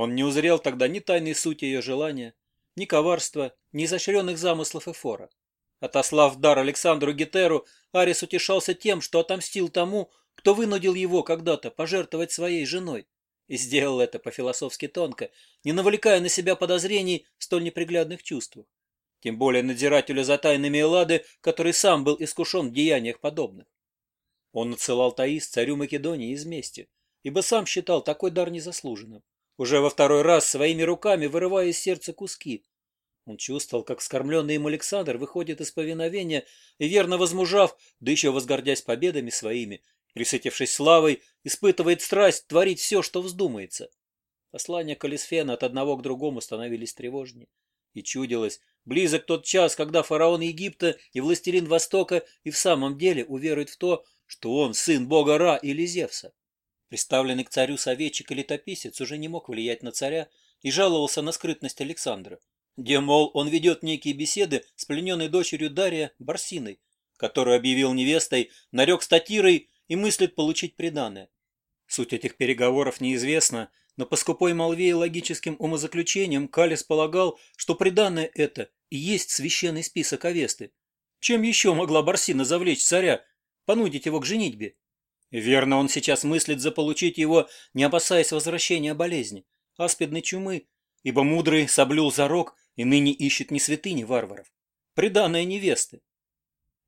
Он не узрел тогда ни тайной сути ее желания, ни коварства, ни изощренных замыслов Эфора. Отослав дар Александру Гетеру, Арис утешался тем, что отомстил тому, кто вынудил его когда-то пожертвовать своей женой. И сделал это по-философски тонко, не навлекая на себя подозрений в столь неприглядных чувствах. Тем более надзирателю за тайными Эллады, который сам был искушен в деяниях подобных. Он отсылал Таис царю Македонии из мести, ибо сам считал такой дар незаслуженным уже во второй раз своими руками вырывая из сердца куски. Он чувствовал, как скормленный им Александр выходит из повиновения и, верно возмужав, да еще возгордясь победами своими, присытившись славой, испытывает страсть творить все, что вздумается. Послания Калисфена от одного к другому становились тревожнее. И чудилось, близок тот час, когда фараон Египта и властелин Востока и в самом деле уверуют в то, что он сын бога Ра или Зевса. Представленный к царю советчик и летописец уже не мог влиять на царя и жаловался на скрытность Александра, где, мол, он ведет некие беседы с плененной дочерью Дария Барсиной, которую объявил невестой, нарек статирой и мыслит получить преданное. Суть этих переговоров неизвестна, но по скупой молве и логическим умозаключениям Калис полагал, что преданное это и есть священный список Авесты. Чем еще могла Барсина завлечь царя, понудить его к женитьбе? Верно, он сейчас мыслит заполучить его, не опасаясь возвращения болезни, аспидной чумы, ибо мудрый соблюл зарок и ныне ищет не святыни варваров, приданное невесты.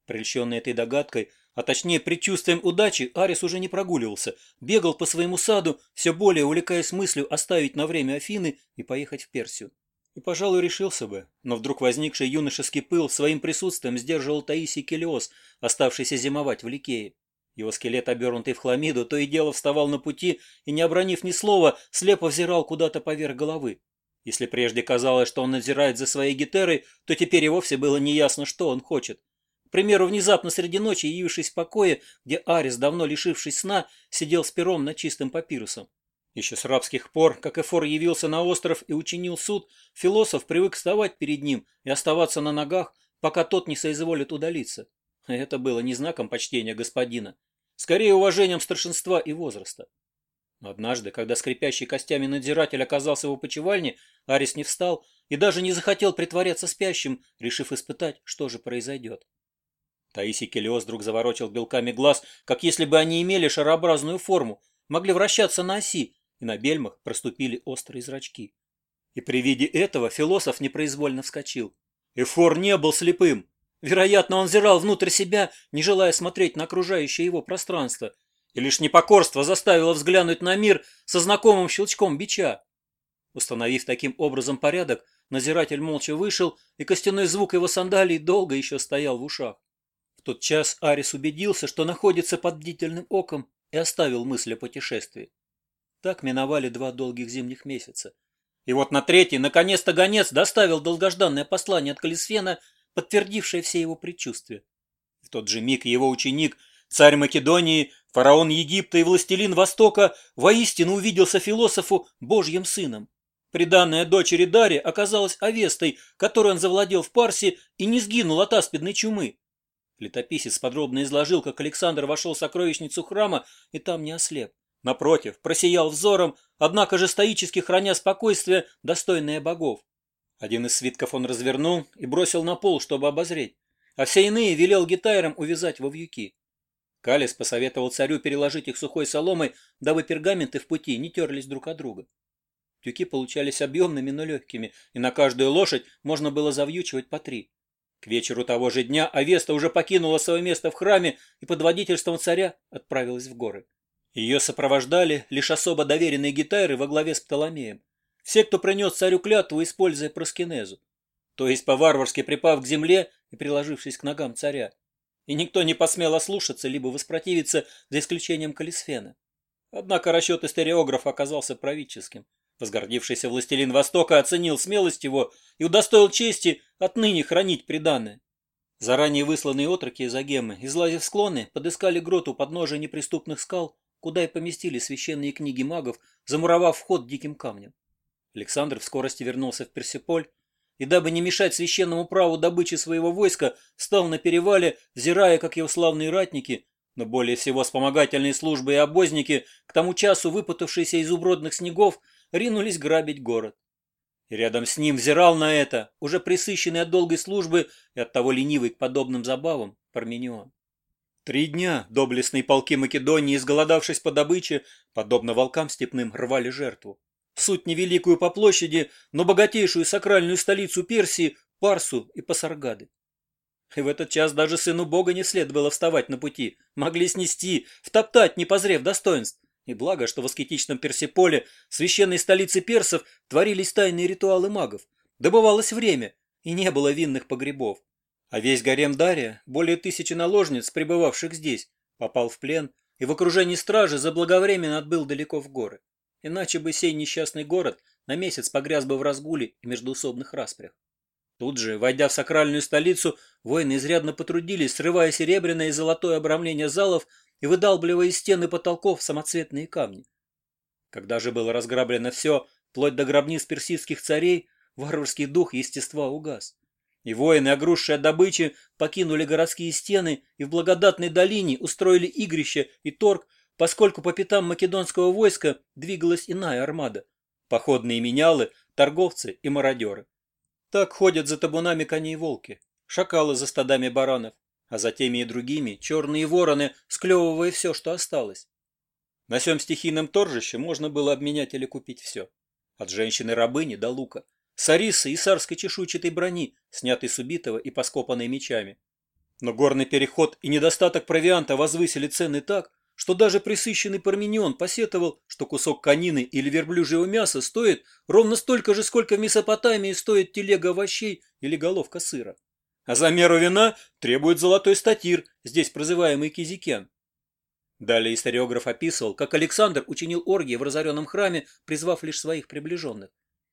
Прельщенный этой догадкой, а точнее предчувствием удачи, Арис уже не прогуливался, бегал по своему саду, все более увлекаясь мыслью оставить на время Афины и поехать в Персию. И, пожалуй, решился бы, но вдруг возникший юношеский пыл своим присутствием сдерживал Таисий Келиос, оставшийся зимовать в Ликее. Его скелет, обернутый в хламиду, то и дело вставал на пути и, не обронив ни слова, слепо взирал куда-то поверх головы. Если прежде казалось, что он надзирает за своей гитерой, то теперь и вовсе было неясно, что он хочет. К примеру, внезапно среди ночи, явившись в покое, где Арис, давно лишившись сна, сидел с пером над чистым папирусом. Еще с рабских пор, как Эфор явился на остров и учинил суд, философ привык вставать перед ним и оставаться на ногах, пока тот не соизволит удалиться. Это было не знаком почтения господина, скорее уважением старшинства и возраста. Однажды, когда скрипящий костями надзиратель оказался в опочивальне, Арис не встал и даже не захотел притворяться спящим, решив испытать, что же произойдет. Таисий Келиос вдруг заворочил белками глаз, как если бы они имели шарообразную форму, могли вращаться на оси, и на бельмах проступили острые зрачки. И при виде этого философ непроизвольно вскочил. Эфор не был слепым. Вероятно, он зирал внутрь себя, не желая смотреть на окружающее его пространство, и лишь непокорство заставило взглянуть на мир со знакомым щелчком бича. Установив таким образом порядок, назиратель молча вышел, и костяной звук его сандалий долго еще стоял в ушах. В тот час Арис убедился, что находится под бдительным оком, и оставил мысль о путешествии. Так миновали два долгих зимних месяца. И вот на третий, наконец-то, гонец доставил долгожданное послание от Калисфена. – подтвердившая все его предчувствия. В тот же миг его ученик, царь Македонии, фараон Египта и властелин Востока воистину увиделся философу Божьим сыном. Приданная дочери Даре оказалась Авестой, которую он завладел в Парсе и не сгинул от аспидной чумы. Летописец подробно изложил, как Александр вошел в сокровищницу храма и там не ослеп. Напротив, просиял взором, однако же стоически храня спокойствие, достойное богов. Один из свитков он развернул и бросил на пол, чтобы обозреть, а все иные велел гитайрам увязать во вьюки. Калис посоветовал царю переложить их сухой соломой, дабы пергаменты в пути не терлись друг от друга. Тюки получались объемными, но легкими, и на каждую лошадь можно было завьючивать по три. К вечеру того же дня Авеста уже покинула свое место в храме и под водительством царя отправилась в горы. Ее сопровождали лишь особо доверенные гитары во главе с Птоломеем. Все, кто принес царю клятву, используя проскинезу, то есть по-варварски припав к земле и приложившись к ногам царя. И никто не посмел ослушаться либо воспротивиться, за исключением Калисфена. Однако расчет истериографа оказался правительским. Возгордившийся властелин Востока оценил смелость его и удостоил чести отныне хранить преданное. Заранее высланные отроки из Агемы, излазив склоны, подыскали грот у подножия неприступных скал, куда и поместили священные книги магов, замуровав вход диким камнем. Александр в скорости вернулся в Персиполь и, дабы не мешать священному праву добычи своего войска, стал на перевале, взирая, как его славные ратники, но более всего вспомогательные службы и обозники, к тому часу выпутавшиеся из убродных снегов, ринулись грабить город. И рядом с ним взирал на это, уже присыщенный от долгой службы и оттого ленивый к подобным забавам, Парменион. Три дня доблестные полки Македонии, изголодавшись по добыче, подобно волкам степным, рвали жертву суть невеликую по площади, но богатейшую сакральную столицу Персии, Парсу и Пасаргады. И в этот час даже сыну бога не следовало вставать на пути, могли снести, втоптать, не позрев достоинств. И благо, что в аскетичном Персиполе, священной столице персов, творились тайные ритуалы магов. Добывалось время, и не было винных погребов. А весь гарем Дария, более тысячи наложниц, пребывавших здесь, попал в плен и в окружении стражи заблаговременно отбыл далеко в горы. Иначе бы сей несчастный город на месяц погряз бы в разгуле и междуусобных распрях. Тут же, войдя в сакральную столицу, воины изрядно потрудились, срывая серебряное и золотое обрамление залов и выдалбливая из стен и потолков самоцветные камни. Когда же было разграблено все, вплоть до гробниц персидских царей, варварский дух естества угас. И воины, огрузшие добычи, покинули городские стены и в благодатной долине устроили игрище и торг поскольку по пятам македонского войска двигалась иная армада – походные менялы, торговцы и мародеры. Так ходят за табунами коней волки, шакалы за стадами баранов, а за теми и другими черные вороны, склевывая все, что осталось. На всем стихийном торжище можно было обменять или купить все. От женщины-рабыни до лука, сарисы и сарской чешуйчатой брони, снятой с убитого и поскопанной мечами. Но горный переход и недостаток провианта возвысили цены так, что даже присыщенный парменион посетовал, что кусок конины или верблюжьего мяса стоит ровно столько же, сколько в Месопотамии стоит телега овощей или головка сыра. А за меру вина требует золотой статир, здесь прозываемый кизикен. Далее историограф описывал, как Александр учинил оргии в разоренном храме, призвав лишь своих приближенных.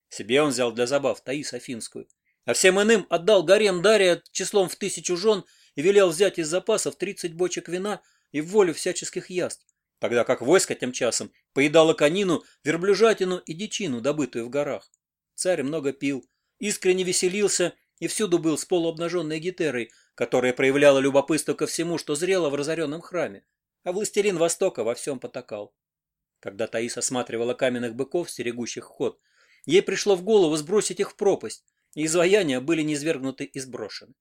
Себе он взял для забав Таис Афинскую. А всем иным отдал гарем Дария числом в тысячу жен и велел взять из запасов 30 бочек вина – и волю всяческих яств, тогда как войско тем часом поедало конину, верблюжатину и дичину, добытую в горах. Царь много пил, искренне веселился и всюду был с полуобнаженной гитерой, которая проявляла любопытство ко всему, что зрело в разоренном храме, а властелин Востока во всем потакал. Когда Таис осматривала каменных быков, стерегущих ход, ей пришло в голову сбросить их в пропасть, и изваяния были низвергнуты и сброшены.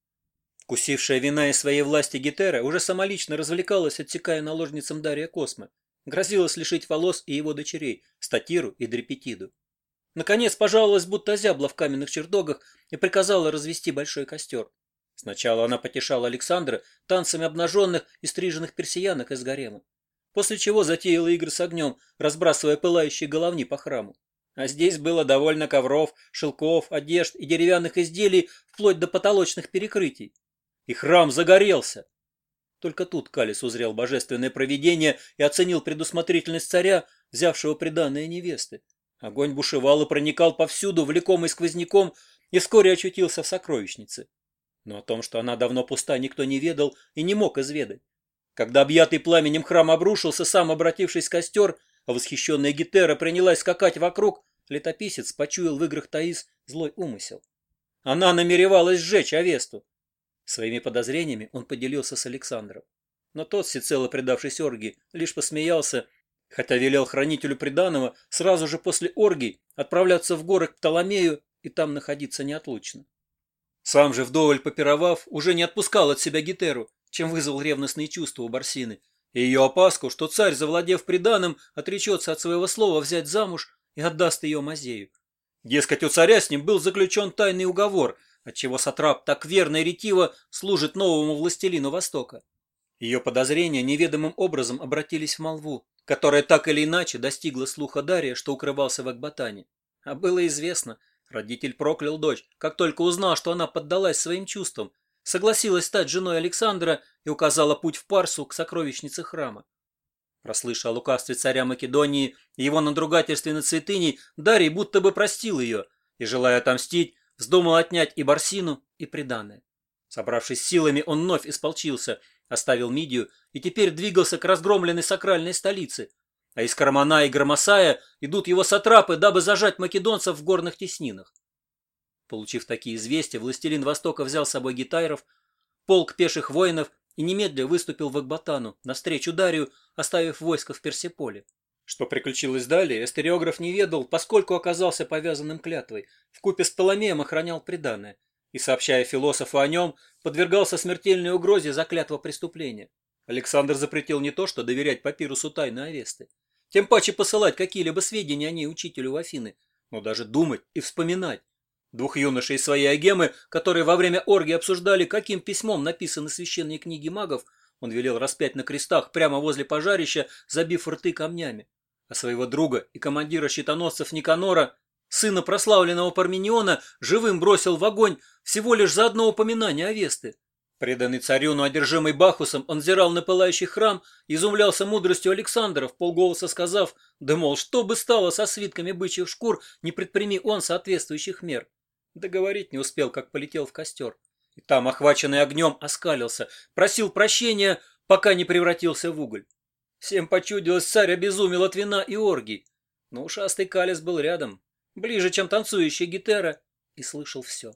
Вкусившая вина из своей власти Гетера уже самолично развлекалась, отсекая наложницам Дария Космы. Грозилась лишить волос и его дочерей, Статиру и Дрепетиду. Наконец пожаловалась, будто зябла в каменных чердогах и приказала развести большой костер. Сначала она потешала Александра танцами обнаженных и стриженных персиянок из гарема, после чего затеяла игры с огнем, разбрасывая пылающие головни по храму. А здесь было довольно ковров, шелков, одежд и деревянных изделий вплоть до потолочных перекрытий и храм загорелся. Только тут Калис узрел божественное провидение и оценил предусмотрительность царя, взявшего приданное невесты. Огонь бушевал и проникал повсюду, влекомый сквозняком, и вскоре очутился в сокровищнице. Но о том, что она давно пуста, никто не ведал и не мог изведать. Когда объятый пламенем храм обрушился, сам обратившись в костер, а восхищенная Гетера принялась скакать вокруг, летописец почуял в играх Таис злой умысел. Она намеревалась сжечь Авесту. Своими подозрениями он поделился с Александром. Но тот, всецело предавшись оргии, лишь посмеялся, хотя велел хранителю приданого сразу же после оргии отправляться в горы к Птоломею и там находиться неотлучно. Сам же, вдоволь попировав, уже не отпускал от себя Гетеру, чем вызвал ревностные чувства у Барсины, и ее опаску, что царь, завладев приданым, отречется от своего слова взять замуж и отдаст ее Мазею. Дескать, у царя с ним был заключен тайный уговор, отчего Сатрап так верно и ретиво служит новому властелину Востока. Ее подозрения неведомым образом обратились в молву, которая так или иначе достигла слуха Дария, что укрывался в Акбатане. А было известно, родитель проклял дочь, как только узнал, что она поддалась своим чувствам, согласилась стать женой Александра и указала путь в Парсу к сокровищнице храма. Прослыша о лукавстве царя Македонии и его надругательстве над святыней, Дарий будто бы простил ее и, желая отомстить, Вздумал отнять и барсину, и приданное. Собравшись силами, он вновь исполчился, оставил Мидию и теперь двигался к разгромленной сакральной столице. А из Кармана и Громосая идут его сатрапы, дабы зажать македонцев в горных теснинах. Получив такие известия, властелин Востока взял с собой гитайров, полк пеших воинов и немедля выступил в Акбатану навстречу Дарию, оставив войско в Персеполе. Что приключилось далее, эстереограф не ведал, поскольку оказался повязанным клятвой, вкупе с Толомеем охранял преданное, и, сообщая философу о нем, подвергался смертельной угрозе за клятва преступления. Александр запретил не то, что доверять папирусу тайны Аресты, тем паче посылать какие-либо сведения о ней учителю в Афины, но даже думать и вспоминать. Двух юношей из своей агемы, которые во время оргии обсуждали, каким письмом написаны священные книги магов, он велел распять на крестах прямо возле пожарища, забив рты камнями а своего друга и командира щитоносцев Никанора, сына прославленного Пармениона, живым бросил в огонь всего лишь за одно упоминание о Весты. Преданный царю, но одержимый Бахусом, он взирал на пылающий храм и изумлялся мудростью Александра, в полголоса сказав, да мол, что бы стало со свитками бычьих шкур, не предприми он соответствующих мер. Договорить не успел, как полетел в костер. И там, охваченный огнем, оскалился, просил прощения, пока не превратился в уголь. Всем почудилось, царь обезумел от вина и оргий. Но ушастый Калис был рядом, ближе, чем танцующая гитера, и слышал все.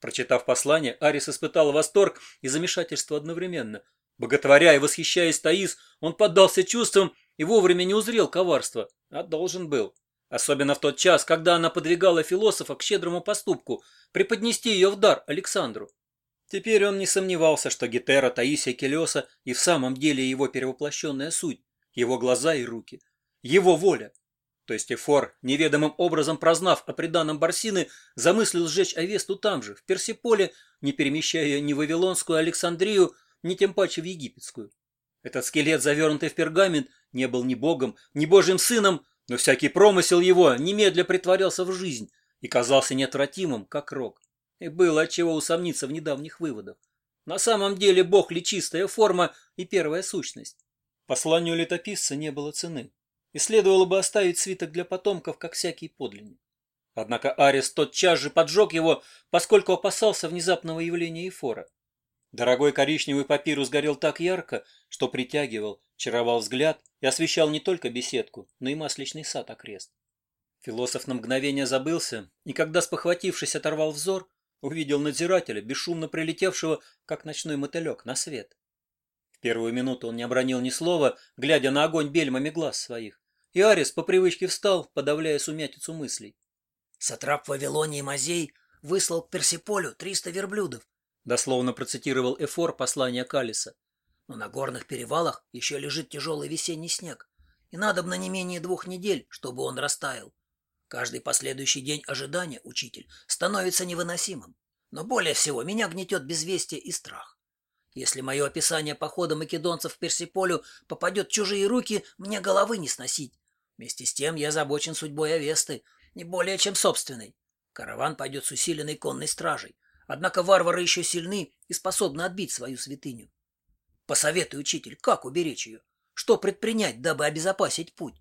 Прочитав послание, Арис испытал восторг и замешательство одновременно. Боготворя и восхищаясь Таис, он поддался чувствам и вовремя не узрел коварства, а должен был. Особенно в тот час, когда она подвигала философа к щедрому поступку, преподнести ее в дар Александру. Теперь он не сомневался, что Гетера Таисия Келеса и в самом деле его перевоплощенная суть, его глаза и руки, его воля. То есть Эфор, неведомым образом прознав о преданном Барсины, замыслил сжечь Авесту там же, в Персиполе, не перемещая ни Вавилонскую Александрию, ни тем паче в Египетскую. Этот скелет, завернутый в пергамент, не был ни богом, ни божьим сыном, но всякий промысел его немедля притворялся в жизнь и казался неотвратимым, как рок. И было отчего усомниться в недавних выводах. На самом деле Бог ли чистая форма и первая сущность? Посланию летописца не было цены, и следовало бы оставить свиток для потомков, как всякий подлинник. Однако Арис тотчас же поджег его, поскольку опасался внезапного явления Эфора. Дорогой коричневый папирус горел так ярко, что притягивал, чаровал взгляд и освещал не только беседку, но и масличный сад окрест. Философ на мгновение забылся, и когда, спохватившись, оторвал взор, увидел надзирателя, бесшумно прилетевшего, как ночной мотылек, на свет. В первую минуту он не обронил ни слова, глядя на огонь бельмами глаз своих. И Арис по привычке встал, подавляя сумятицу мыслей. «Сатрап Вавилонии Мазей выслал к Персиполю триста верблюдов», дословно процитировал Эфор послание Калиса. «Но на горных перевалах еще лежит тяжелый весенний снег, и надо бы на не менее двух недель, чтобы он растаял. Каждый последующий день ожидания, учитель, становится невыносимым. Но более всего меня гнетет безвестие и страх. Если мое описание похода македонцев в Персиполю попадет в чужие руки, мне головы не сносить. Вместе с тем я озабочен судьбой Авесты, не более чем собственной. Караван пойдет с усиленной конной стражей. Однако варвары еще сильны и способны отбить свою святыню. Посоветуй, учитель, как уберечь ее? Что предпринять, дабы обезопасить путь?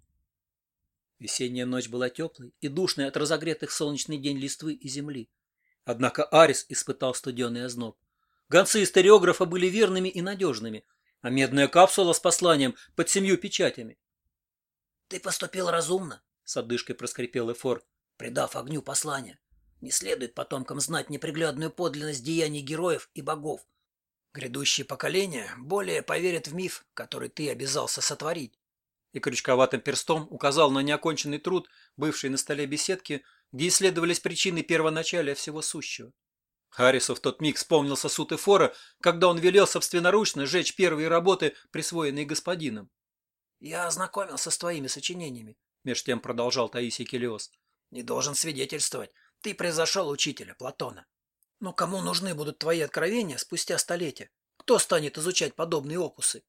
Весенняя ночь была теплой и душной от разогретых солнечный день листвы и земли. Однако Арис испытал студеный озноб. Гонцы из стереографа были верными и надежными, а медная капсула с посланием под семью печатями. — Ты поступил разумно, — с одышкой проскрипел Эфор, придав огню послание. Не следует потомкам знать неприглядную подлинность деяний героев и богов. Грядущие поколения более поверят в миф, который ты обязался сотворить и крючковатым перстом указал на неоконченный труд, бывший на столе беседки, где исследовались причины первоначалия всего сущего. Харрису в тот миг вспомнился суд Эфора, когда он велел собственноручно сжечь первые работы, присвоенные господином. «Я ознакомился с твоими сочинениями», — меж тем продолжал Таисий Келиос. «Не должен свидетельствовать. Ты произошел учителя Платона. Но кому нужны будут твои откровения спустя столетия? Кто станет изучать подобные опусы?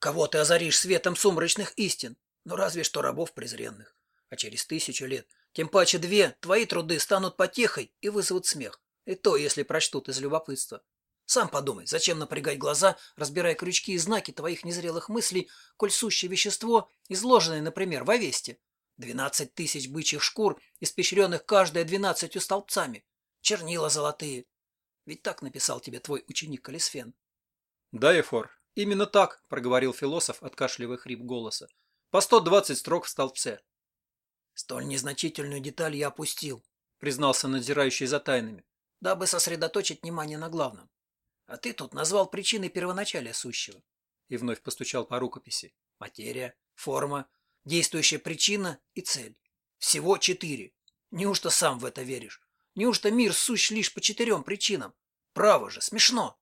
Кого ты озаришь светом сумрачных истин? Ну разве что рабов презренных. А через тысячу лет, тем паче две, твои труды станут потехой и вызовут смех. И то, если прочтут из любопытства. Сам подумай, зачем напрягать глаза, разбирая крючки и знаки твоих незрелых мыслей, коль сущее вещество, изложенное, например, в Овесте. Двенадцать тысяч бычьих шкур, испещренных каждая двенадцатью столбцами. Чернила золотые. Ведь так написал тебе твой ученик Калисфен. Да, Ефор, «Именно так», – проговорил философ, откашливая хрип голоса. «По 120 строк в столбце». «Столь незначительную деталь я опустил», – признался надзирающий за тайнами, «дабы сосредоточить внимание на главном. А ты тут назвал причины первоначалия сущего». И вновь постучал по рукописи. «Материя, форма, действующая причина и цель. Всего четыре. Неужто сам в это веришь? Неужто мир сущ лишь по четырем причинам? Право же, смешно!»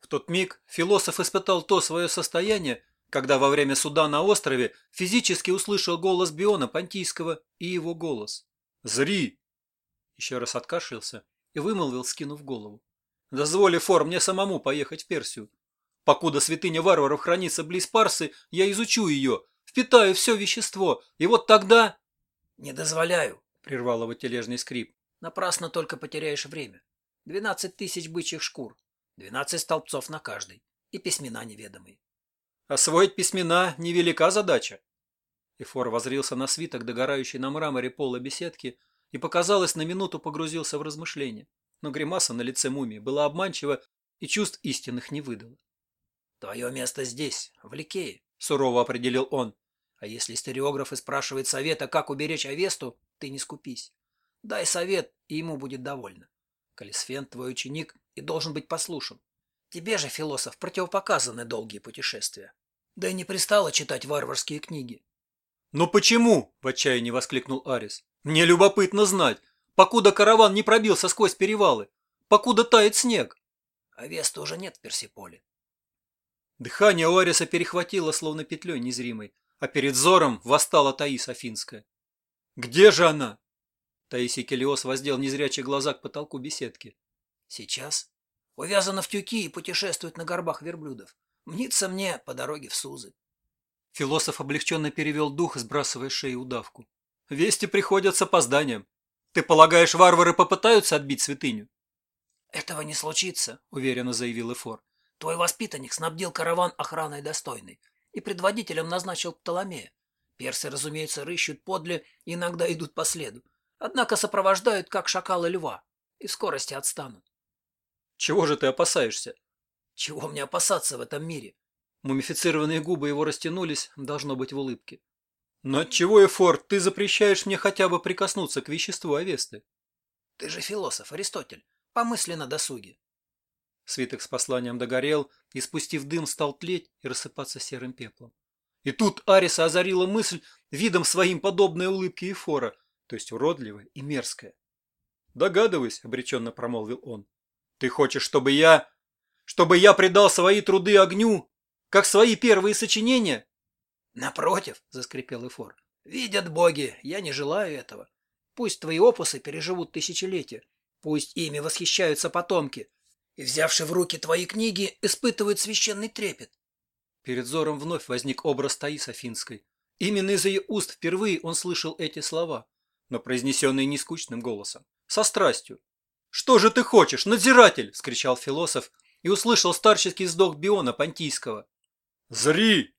В тот миг философ испытал то свое состояние, когда во время суда на острове физически услышал голос Биона Понтийского и его голос. «Зри!» Еще раз откашлялся и вымолвил, скинув голову. «Дозволи, Фор, мне самому поехать в Персию. Покуда святыня варваров хранится близ Парсы, я изучу ее, впитаю все вещество, и вот тогда...» «Не дозволяю», — прервал его тележный скрип. «Напрасно только потеряешь время. Двенадцать тысяч бычьих шкур. 12 столбцов на каждый и письмена неведомые. Освоить письмена – невелика задача. Эфор возрился на свиток, догорающий на мраморе пола беседки, и, показалось, на минуту погрузился в размышления. Но гримаса на лице мумии была обманчива и чувств истинных не выдала. «Твое место здесь, в Ликее», – сурово определил он. «А если стереограф и спрашивает совета, как уберечь Авесту, ты не скупись. Дай совет, и ему будет довольно. Калисфен, твой ученик, и должен быть послушен. Тебе же, философ, противопоказаны долгие путешествия. Да и не пристало читать варварские книги. «Но почему?» – в отчаянии воскликнул Арис. «Мне любопытно знать, покуда караван не пробился сквозь перевалы, покуда тает снег». «А вес тоже нет в Персиполе». Дыхание у Ариса перехватило, словно петлей незримой, а перед взором восстала Таис Афинская. «Где же она?» Таисий Келиос воздел незрячие глаза к потолку беседки. Сейчас? Увязана в тюки и путешествует на горбах верблюдов. Мнится мне по дороге в Сузы. Философ облегченно перевел дух, сбрасывая шею удавку. Вести приходят с опозданием. Ты полагаешь, варвары попытаются отбить святыню? Этого не случится, уверенно заявил Эфор. Твой воспитанник снабдил караван охраной достойной и предводителем назначил Птоломея. Персы, разумеется, рыщут подле иногда идут по следу, однако сопровождают, как шакалы льва, и в скорости отстанут. Чего же ты опасаешься? Чего мне опасаться в этом мире? Мумифицированные губы его растянулись, должно быть, в улыбке. Но отчего, Эфорт, ты запрещаешь мне хотя бы прикоснуться к веществу Авесты? Ты же философ, Аристотель. Помысли на досуге. Свиток с посланием догорел и, спустив дым, стал тлеть и рассыпаться серым пеплом. И тут Ариса озарила мысль видом своим подобной улыбки Ефора, то есть уродливая и мерзкая. «Догадываюсь», — обреченно промолвил он, ты хочешь, чтобы я... чтобы я предал свои труды огню, как свои первые сочинения? Напротив, заскрипел Эфор. Видят боги, я не желаю этого. Пусть твои опусы переживут тысячелетия, пусть ими восхищаются потомки, и, взявши в руки твои книги, испытывают священный трепет. Перед взором вновь возник образ Таис Афинской. Именно из ее уст впервые он слышал эти слова, но произнесенные не скучным голосом, со страстью, «Что же ты хочешь, надзиратель!» – скричал философ и услышал старческий вздох Биона Понтийского. «Зри!»